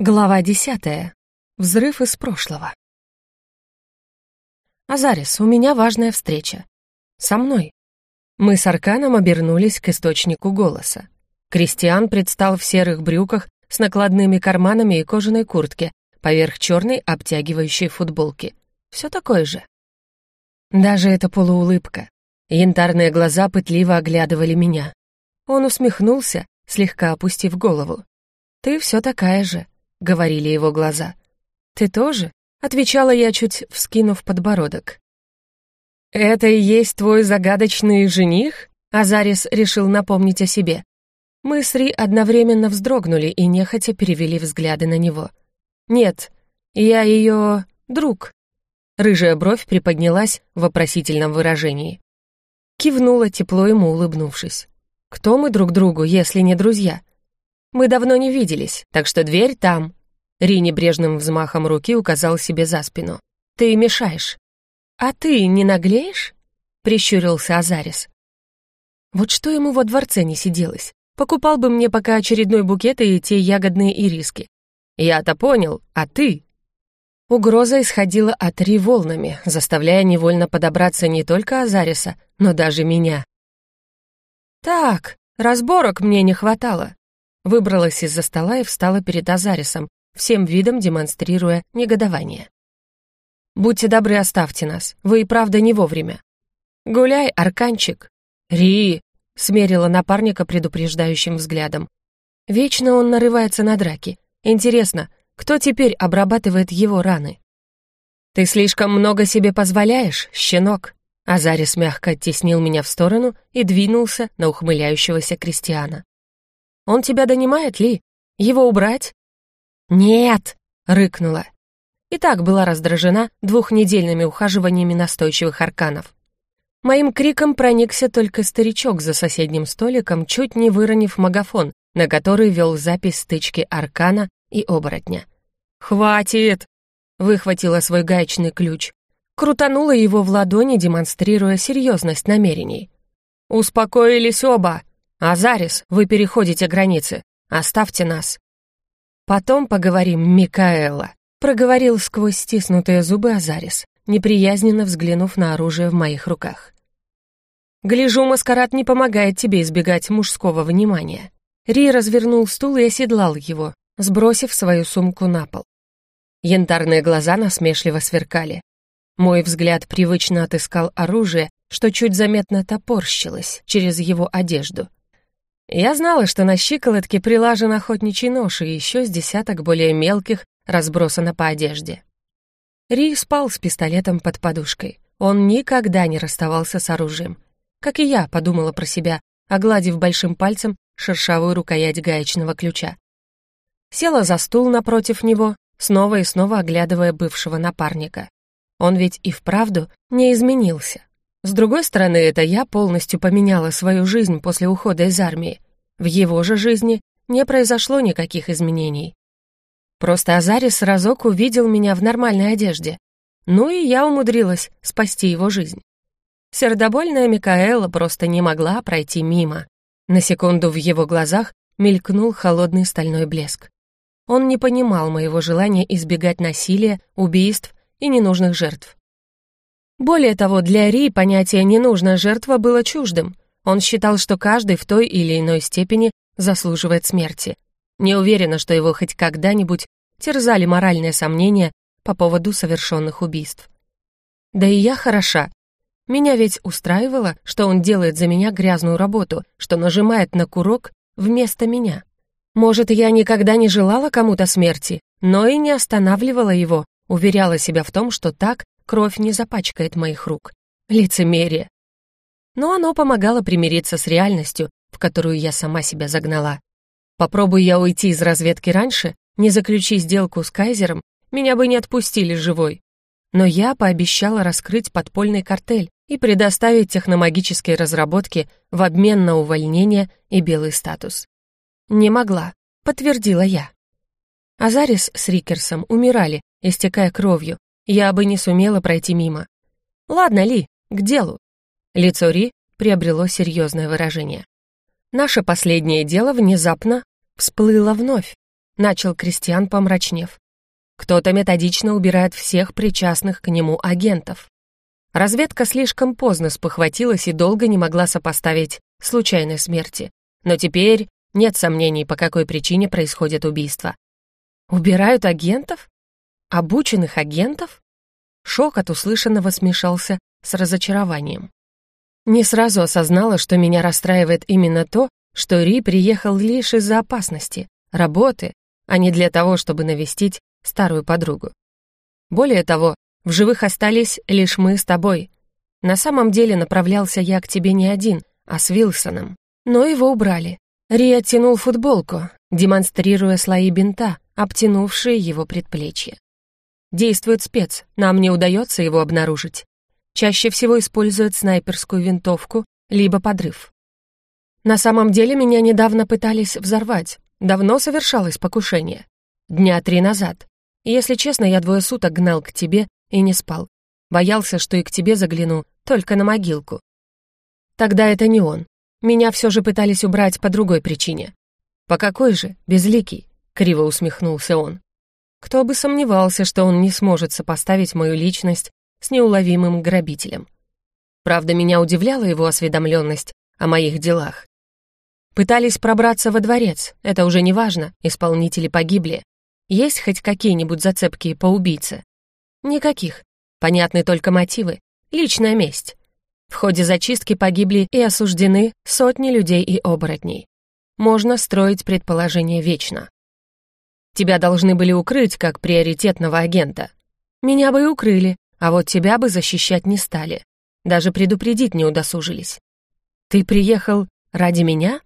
Глава десятая. Взрыв из прошлого. «Азарис, у меня важная встреча. Со мной». Мы с Арканом обернулись к источнику голоса. Кристиан предстал в серых брюках с накладными карманами и кожаной куртке, поверх черной обтягивающей футболки. Все такое же. Даже эта полуулыбка. Янтарные глаза пытливо оглядывали меня. Он усмехнулся, слегка опустив голову. «Ты все такая же», — говорили его глаза. «Ты тоже?» — отвечала я, чуть вскинув подбородок. «Это и есть твой загадочный жених?» Азарис решил напомнить о себе. Мы с Ри одновременно вздрогнули и нехотя перевели взгляды на него. «Нет, я ее друг». Рыжая бровь приподнялась в вопросительном выражении. Кивнула, тепло ему улыбнувшись. «Кто мы друг другу, если не друзья?» Мы давно не виделись, так что дверь там». Ри небрежным взмахом руки указал себе за спину. «Ты мешаешь». «А ты не наглеешь?» — прищурился Азарис. «Вот что ему во дворце не сиделось. Покупал бы мне пока очередной букет и те ягодные ириски. Я-то понял, а ты?» Угроза исходила от Ри волнами, заставляя невольно подобраться не только Азариса, но даже меня. «Так, разборок мне не хватало. Выбралась из-за стола и встала перед Азарисом, всем видом демонстрируя негодование. «Будьте добры, оставьте нас. Вы и правда не вовремя». «Гуляй, арканчик». «Ри!» — смерила напарника предупреждающим взглядом. «Вечно он нарывается на драки. Интересно, кто теперь обрабатывает его раны?» «Ты слишком много себе позволяешь, щенок!» Азарис мягко оттеснил меня в сторону и двинулся на ухмыляющегося крестьяна. Он тебя донимает, Ли? Его убрать?» «Нет!» — рыкнула. И так была раздражена двухнедельными ухаживаниями настойчивых арканов. Моим криком проникся только старичок за соседним столиком, чуть не выронив магафон, на который вел запись стычки аркана и оборотня. «Хватит!» — выхватила свой гаечный ключ. Крутанула его в ладони, демонстрируя серьезность намерений. «Успокоились оба!» «Азарис, вы переходите границы. Оставьте нас». «Потом поговорим, Микаэла», — проговорил сквозь стиснутые зубы Азарис, неприязненно взглянув на оружие в моих руках. «Гляжу, маскарад не помогает тебе избегать мужского внимания». Ри развернул стул и оседлал его, сбросив свою сумку на пол. Янтарные глаза насмешливо сверкали. Мой взгляд привычно отыскал оружие, что чуть заметно топорщилось через его одежду. Я знала, что на щиколотке прилажен охотничий нож и еще с десяток более мелких разбросано по одежде. Ри спал с пистолетом под подушкой. Он никогда не расставался с оружием. Как и я, подумала про себя, огладив большим пальцем шершавую рукоять гаечного ключа. Села за стул напротив него, снова и снова оглядывая бывшего напарника. Он ведь и вправду не изменился. С другой стороны, это я полностью поменяла свою жизнь после ухода из армии. В его же жизни не произошло никаких изменений. Просто Азарис разок увидел меня в нормальной одежде. Ну и я умудрилась спасти его жизнь. Сердобольная Микаэла просто не могла пройти мимо. На секунду в его глазах мелькнул холодный стальной блеск. Он не понимал моего желания избегать насилия, убийств и ненужных жертв. Более того, для Ри понятие «ненужная жертва» было чуждым. Он считал, что каждый в той или иной степени заслуживает смерти. Не уверена, что его хоть когда-нибудь терзали моральные сомнения по поводу совершенных убийств. Да и я хороша. Меня ведь устраивало, что он делает за меня грязную работу, что нажимает на курок вместо меня. Может, я никогда не желала кому-то смерти, но и не останавливала его, уверяла себя в том, что так Кровь не запачкает моих рук. Лицемерие. Но оно помогало примириться с реальностью, в которую я сама себя загнала. Попробуй я уйти из разведки раньше, не заключи сделку с Кайзером, меня бы не отпустили живой. Но я пообещала раскрыть подпольный картель и предоставить техномагические разработки в обмен на увольнение и белый статус. Не могла, подтвердила я. Азарис с Рикерсом умирали, истекая кровью, я бы не сумела пройти мимо. Ладно, Ли, к делу. Лицо Ри приобрело серьезное выражение. Наше последнее дело внезапно всплыло вновь. начал Кристиан, помрачнев. Кто-то методично убирает всех причастных к нему агентов. Разведка слишком поздно спохватилась и долго не могла сопоставить случайной смерти. Но теперь нет сомнений, по какой причине происходит убийство. Убирают агентов? Обученных агентов? Шок от услышанного смешался с разочарованием. Не сразу осознала, что меня расстраивает именно то, что Ри приехал лишь из-за опасности, работы, а не для того, чтобы навестить старую подругу. Более того, в живых остались лишь мы с тобой. На самом деле направлялся я к тебе не один, а с Вилсоном. Но его убрали. Ри оттянул футболку, демонстрируя слои бинта, обтянувшие его предплечье. Действует спец, нам не удается его обнаружить. Чаще всего использует снайперскую винтовку, либо подрыв. На самом деле меня недавно пытались взорвать. Давно совершалось покушение. Дня три назад. Если честно, я двое суток гнал к тебе и не спал. Боялся, что и к тебе загляну, только на могилку. Тогда это не он. Меня все же пытались убрать по другой причине. «По какой же? Безликий?» — криво усмехнулся он. Кто бы сомневался, что он не сможет сопоставить мою личность с неуловимым грабителем. Правда, меня удивляла его осведомленность о моих делах. Пытались пробраться во дворец, это уже не важно, исполнители погибли. Есть хоть какие-нибудь зацепки по убийце? Никаких. Понятны только мотивы. Личная месть. В ходе зачистки погибли и осуждены сотни людей и оборотней. Можно строить предположение вечно. Тебя должны были укрыть как приоритетного агента. Меня бы и укрыли, а вот тебя бы защищать не стали. Даже предупредить не удосужились. Ты приехал ради меня?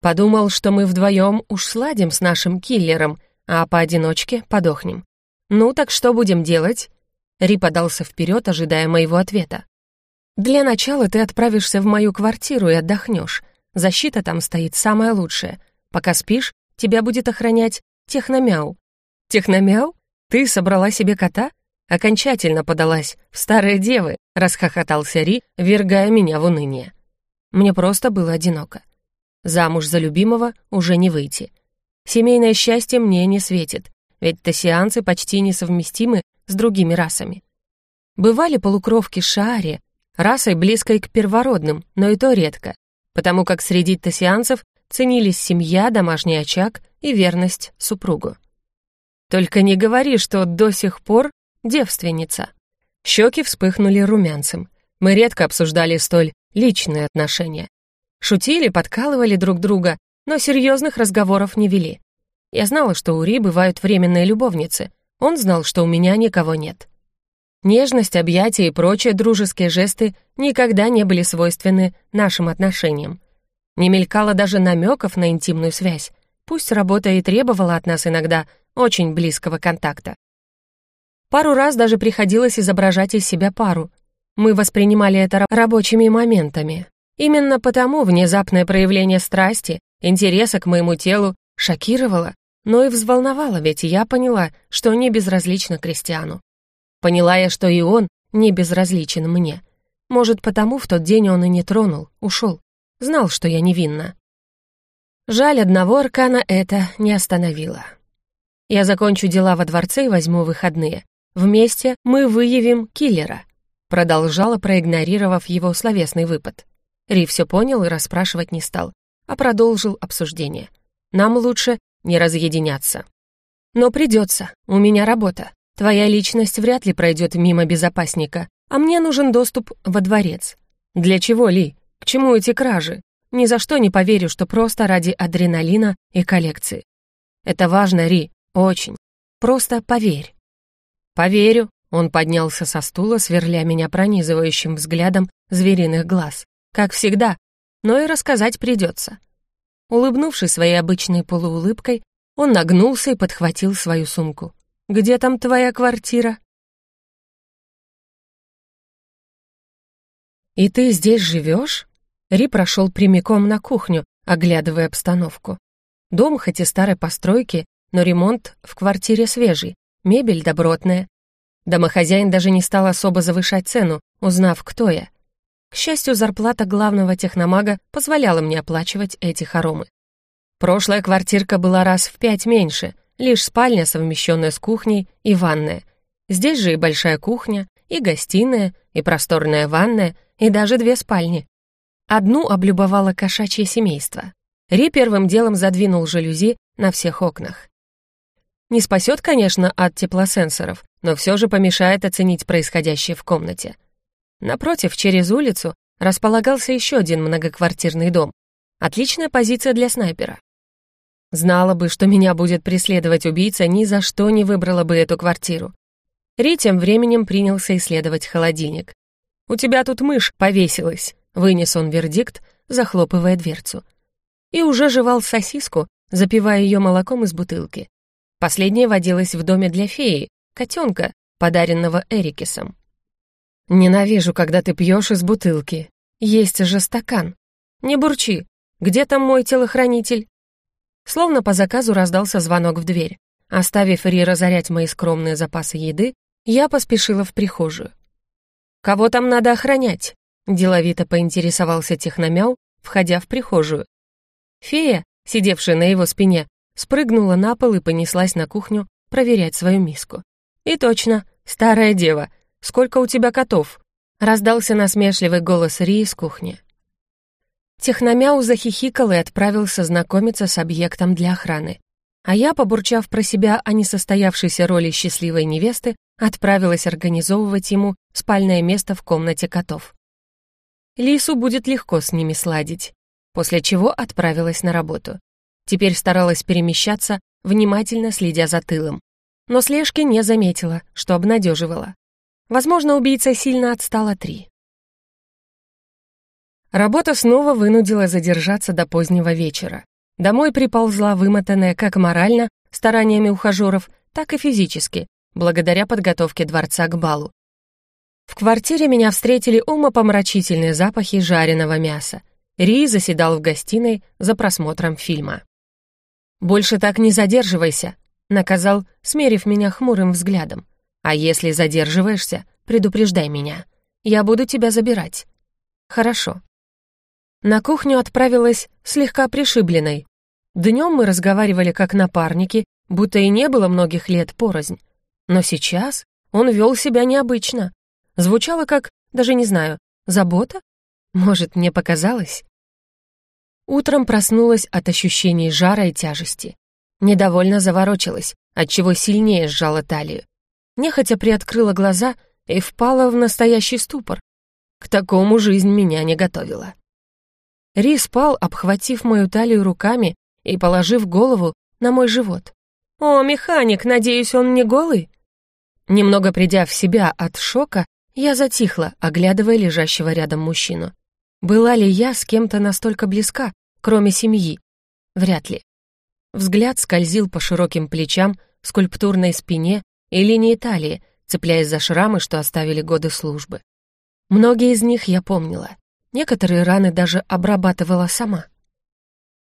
Подумал, что мы вдвоем уж сладим с нашим киллером, а поодиночке подохнем. Ну так что будем делать? Ри подался вперед, ожидая моего ответа. Для начала ты отправишься в мою квартиру и отдохнешь. Защита там стоит самая лучшая. Пока спишь, тебя будет охранять техномяу. Техномяу? Ты собрала себе кота? Окончательно подалась в старые девы, расхохотался Ри, вергая меня в уныние. Мне просто было одиноко. Замуж за любимого уже не выйти. Семейное счастье мне не светит, ведь тосианцы почти несовместимы с другими расами. Бывали полукровки Шаари, расой близкой к первородным, но и то редко, потому как среди тосианцев ценились семья, домашний очаг и верность супругу. Только не говори, что до сих пор девственница. Щеки вспыхнули румянцем. Мы редко обсуждали столь личные отношения. Шутили, подкалывали друг друга, но серьезных разговоров не вели. Я знала, что у Ри бывают временные любовницы. Он знал, что у меня никого нет. Нежность, объятия и прочие дружеские жесты никогда не были свойственны нашим отношениям. Не мелькало даже намеков на интимную связь, пусть работа и требовала от нас иногда очень близкого контакта. Пару раз даже приходилось изображать из себя пару. Мы воспринимали это рабочими моментами. Именно потому внезапное проявление страсти, интереса к моему телу шокировало, но и взволновало, ведь я поняла, что не безразлично Кристиану. Поняла я, что и он не безразличен мне. Может, потому в тот день он и не тронул, ушел. Знал, что я невинна. Жаль, одного аркана это не остановило. Я закончу дела во дворце и возьму выходные. Вместе мы выявим киллера. Продолжала, проигнорировав его словесный выпад. Ри все понял и расспрашивать не стал, а продолжил обсуждение. Нам лучше не разъединяться. Но придется, у меня работа. Твоя личность вряд ли пройдет мимо безопасника, а мне нужен доступ во дворец. Для чего, Ли? К чему эти кражи? Ни за что не поверю, что просто ради адреналина и коллекции. Это важно, Ри, очень. Просто поверь. Поверю. Он поднялся со стула, сверля меня пронизывающим взглядом звериных глаз. Как всегда. Но и рассказать придется. Улыбнувшись своей обычной полуулыбкой, он нагнулся и подхватил свою сумку. Где там твоя квартира?» «И ты здесь живешь?» Ри прошел прямиком на кухню, оглядывая обстановку. Дом хоть и старой постройки, но ремонт в квартире свежий, мебель добротная. Домохозяин даже не стал особо завышать цену, узнав, кто я. К счастью, зарплата главного техномага позволяла мне оплачивать эти хоромы. Прошлая квартирка была раз в пять меньше, лишь спальня, совмещенная с кухней, и ванная. Здесь же и большая кухня, и гостиная, и просторная ванная, и даже две спальни. Одну облюбовало кошачье семейство. Ри первым делом задвинул жалюзи на всех окнах. Не спасет, конечно, от теплосенсоров, но все же помешает оценить происходящее в комнате. Напротив, через улицу, располагался еще один многоквартирный дом. Отличная позиция для снайпера. Знала бы, что меня будет преследовать убийца, ни за что не выбрала бы эту квартиру. Ри тем временем принялся исследовать холодильник. «У тебя тут мышь повесилась», — вынес он вердикт, захлопывая дверцу. И уже жевал сосиску, запивая ее молоком из бутылки. Последняя водилась в доме для феи, котенка, подаренного Эрикисом. «Ненавижу, когда ты пьешь из бутылки. Есть же стакан. Не бурчи. Где там мой телохранитель?» Словно по заказу раздался звонок в дверь. Оставив Ри разорять мои скромные запасы еды, я поспешила в прихожую. «Кого там надо охранять?» — деловито поинтересовался техномяу, входя в прихожую. Фея, сидевшая на его спине, спрыгнула на пол и понеслась на кухню проверять свою миску. «И точно, старая дева, сколько у тебя котов?» — раздался насмешливый голос Ри из кухни. Техномяу захихикал и отправился знакомиться с объектом для охраны. А я, побурчав про себя о несостоявшейся роли счастливой невесты, отправилась организовывать ему спальное место в комнате котов. Лису будет легко с ними сладить, после чего отправилась на работу. Теперь старалась перемещаться, внимательно следя за тылом. Но слежки не заметила, что обнадеживала. Возможно, убийца сильно отстал от Ри. Работа снова вынудила задержаться до позднего вечера. Домой приползла вымотанная как морально, стараниями ухажеров, так и физически, благодаря подготовке дворца к балу. В квартире меня встретили умопомрачительные запахи жареного мяса. Ри заседал в гостиной за просмотром фильма. «Больше так не задерживайся», — наказал, смерив меня хмурым взглядом. «А если задерживаешься, предупреждай меня. Я буду тебя забирать». «Хорошо». На кухню отправилась слегка пришибленной. Днем мы разговаривали как напарники, будто и не было многих лет порознь. Но сейчас он вел себя необычно. Звучало как, даже не знаю, забота? Может, мне показалось? Утром проснулась от ощущений жара и тяжести. Недовольно заворочилась, отчего сильнее сжала талию. Нехотя приоткрыла глаза и впала в настоящий ступор. К такому жизнь меня не готовила. Ри спал, обхватив мою талию руками и положив голову на мой живот. «О, механик, надеюсь, он не голый?» Немного придя в себя от шока, я затихла, оглядывая лежащего рядом мужчину. Была ли я с кем-то настолько близка, кроме семьи? Вряд ли. Взгляд скользил по широким плечам, скульптурной спине и линии талии, цепляясь за шрамы, что оставили годы службы. Многие из них я помнила. Некоторые раны даже обрабатывала сама.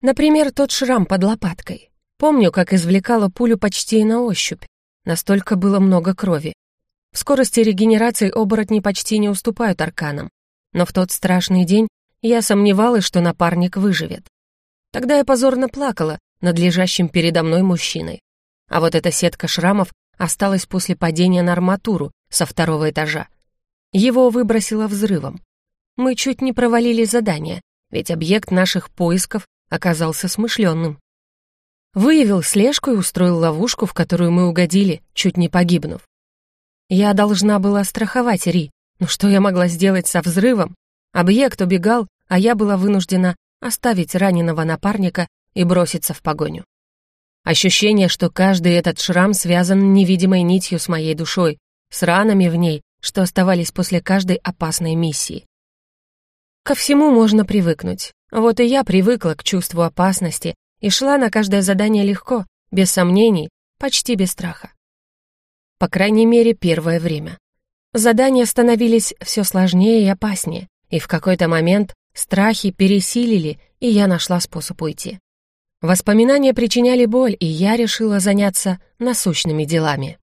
Например, тот шрам под лопаткой. Помню, как извлекала пулю почти на ощупь. Настолько было много крови. В скорости регенерации оборотни почти не уступают арканам. Но в тот страшный день я сомневалась, что напарник выживет. Тогда я позорно плакала над лежащим передо мной мужчиной. А вот эта сетка шрамов осталась после падения на арматуру со второго этажа. Его выбросило взрывом. Мы чуть не провалили задание, ведь объект наших поисков оказался смышленным. Выявил слежку и устроил ловушку, в которую мы угодили, чуть не погибнув. Я должна была страховать Ри, но что я могла сделать со взрывом? Объект убегал, а я была вынуждена оставить раненого напарника и броситься в погоню. Ощущение, что каждый этот шрам связан невидимой нитью с моей душой, с ранами в ней, что оставались после каждой опасной миссии. Ко всему можно привыкнуть. Вот и я привыкла к чувству опасности и шла на каждое задание легко, без сомнений, почти без страха. По крайней мере, первое время. Задания становились все сложнее и опаснее, и в какой-то момент страхи пересилили, и я нашла способ уйти. Воспоминания причиняли боль, и я решила заняться насущными делами.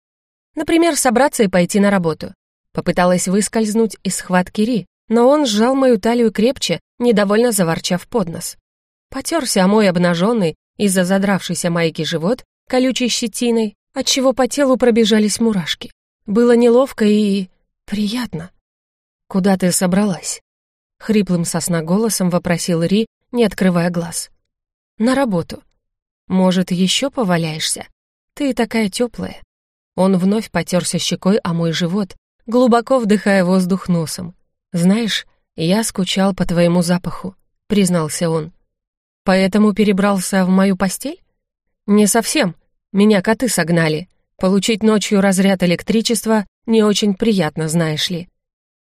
Например, собраться и пойти на работу. Попыталась выскользнуть из схватки Ри, но он сжал мою талию крепче, недовольно заворчав под нос. Потерся о мой обнаженный из-за задравшейся майки живот, колючей щетиной, отчего по телу пробежались мурашки. Было неловко и... приятно. «Куда ты собралась?» Хриплым голосом вопросил Ри, не открывая глаз. «На работу. Может, еще поваляешься? Ты такая теплая». Он вновь потерся щекой о мой живот, глубоко вдыхая воздух носом. «Знаешь, я скучал по твоему запаху», — признался он. «Поэтому перебрался в мою постель?» «Не совсем. Меня коты согнали. Получить ночью разряд электричества не очень приятно, знаешь ли».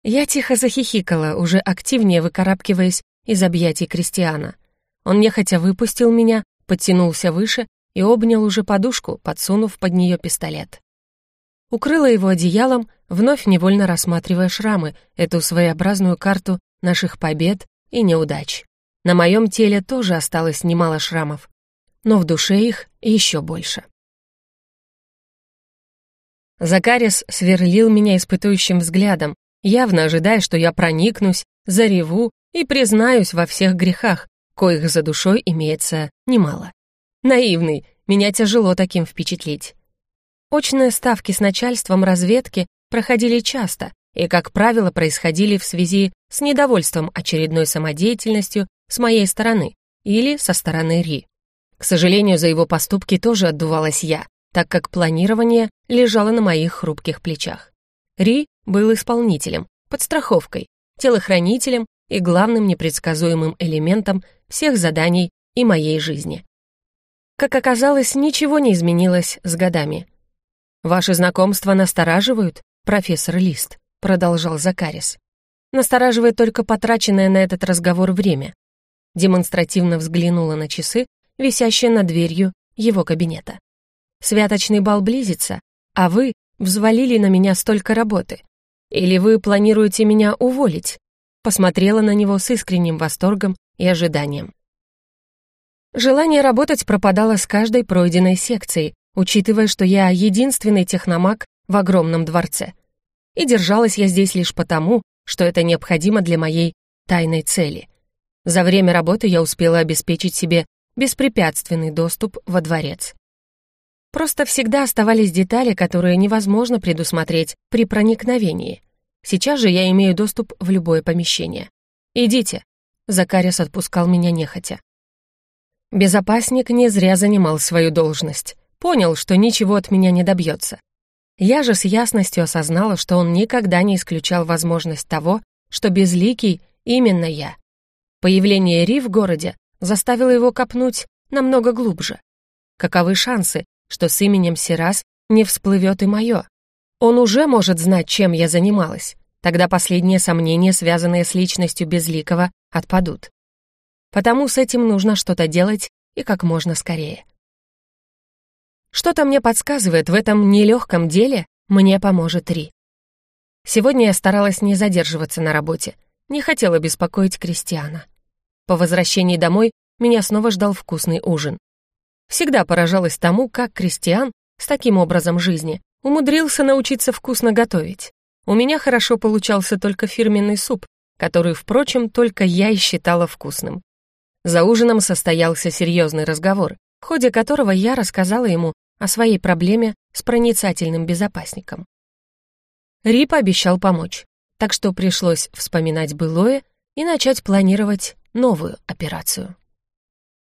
Я тихо захихикала, уже активнее выкарабкиваясь из объятий Кристиана. Он нехотя выпустил меня, подтянулся выше и обнял уже подушку, подсунув под нее пистолет. Укрыла его одеялом, вновь невольно рассматривая шрамы, эту своеобразную карту наших побед и неудач. На моем теле тоже осталось немало шрамов, но в душе их еще больше. Закарис сверлил меня испытующим взглядом, явно ожидая, что я проникнусь, зареву и признаюсь во всех грехах, коих за душой имеется немало. Наивный, меня тяжело таким впечатлить. Очные ставки с начальством разведки проходили часто и, как правило, происходили в связи с недовольством очередной самодеятельностью с моей стороны или со стороны Ри. К сожалению, за его поступки тоже отдувалась я, так как планирование лежало на моих хрупких плечах. Ри был исполнителем, подстраховкой, телохранителем и главным непредсказуемым элементом всех заданий и моей жизни. Как оказалось, ничего не изменилось с годами. «Ваши знакомства настораживают, профессор Лист», — продолжал Закарис. «Настораживает только потраченное на этот разговор время». Демонстративно взглянула на часы, висящие над дверью его кабинета. «Святочный бал близится, а вы взвалили на меня столько работы. Или вы планируете меня уволить?» Посмотрела на него с искренним восторгом и ожиданием. Желание работать пропадало с каждой пройденной секцией, учитывая, что я единственный техномаг в огромном дворце. И держалась я здесь лишь потому, что это необходимо для моей тайной цели. За время работы я успела обеспечить себе беспрепятственный доступ во дворец. Просто всегда оставались детали, которые невозможно предусмотреть при проникновении. Сейчас же я имею доступ в любое помещение. Идите. Закарис отпускал меня нехотя. Безопасник не зря занимал свою должность. Понял, что ничего от меня не добьется. Я же с ясностью осознала, что он никогда не исключал возможность того, что безликий именно я. Появление Ри в городе заставило его копнуть намного глубже. Каковы шансы, что с именем Сирас не всплывет и мое? Он уже может знать, чем я занималась. Тогда последние сомнения, связанные с личностью Безликого, отпадут. Потому с этим нужно что-то делать и как можно скорее. Что-то мне подсказывает, в этом нелегком деле мне поможет Ри. Сегодня я старалась не задерживаться на работе, не хотела беспокоить Кристиана. По возвращении домой меня снова ждал вкусный ужин. Всегда поражалась тому, как Кристиан с таким образом жизни умудрился научиться вкусно готовить. У меня хорошо получался только фирменный суп, который, впрочем, только я и считала вкусным. За ужином состоялся серьезный разговор, в ходе которого я рассказала ему о своей проблеме с проницательным безопасником. Рип обещал помочь, так что пришлось вспоминать былое и начать планировать новую операцию.